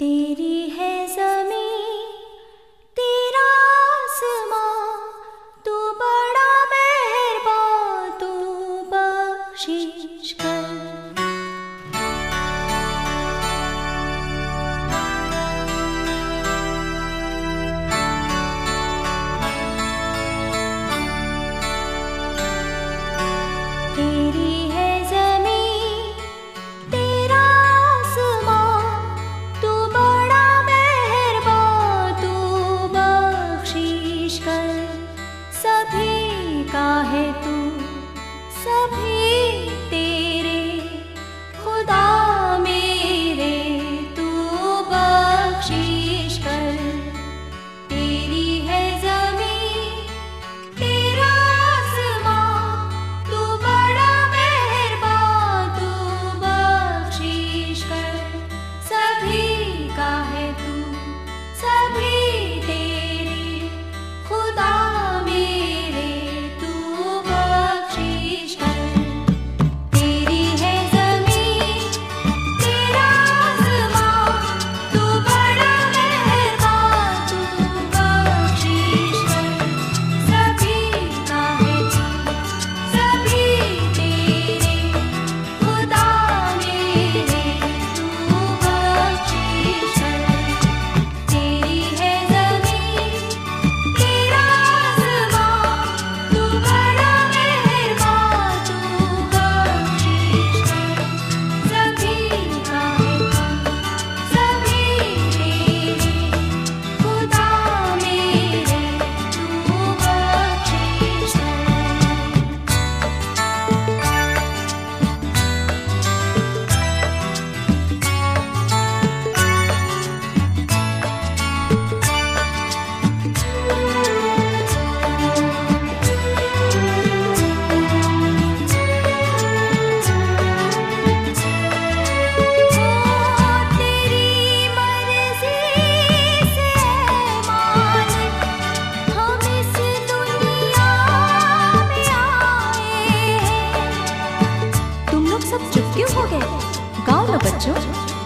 तेरी है जमी तेरा आसमां तू बड़ा मेहरबान तू बख्शीश कर।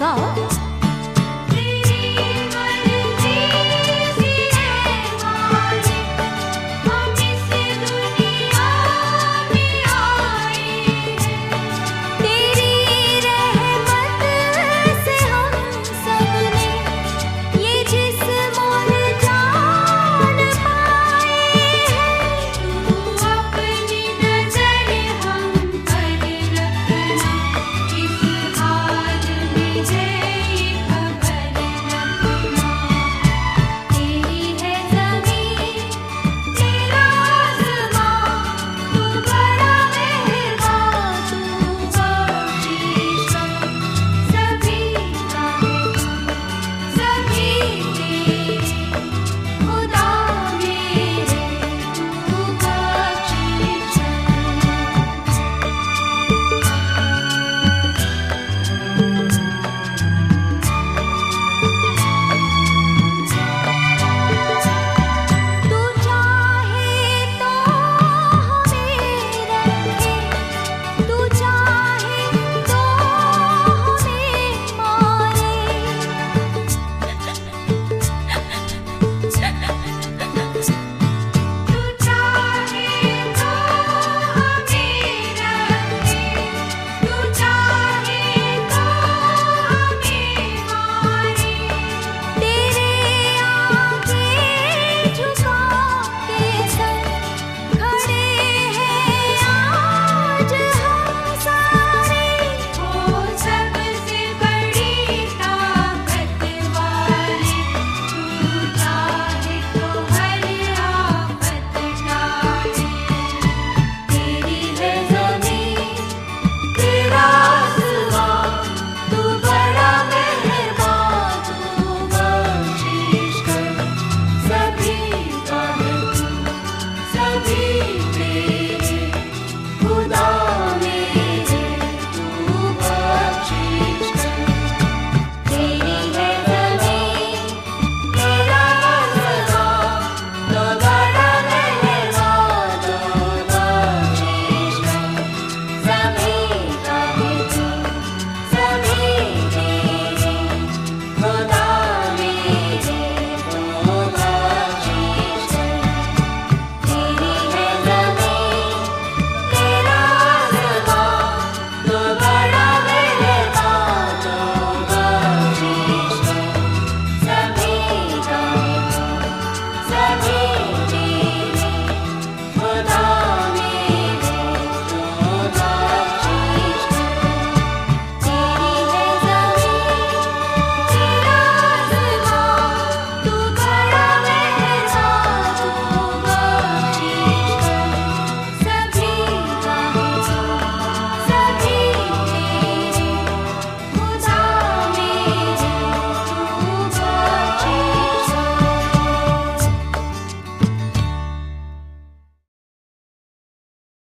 あ。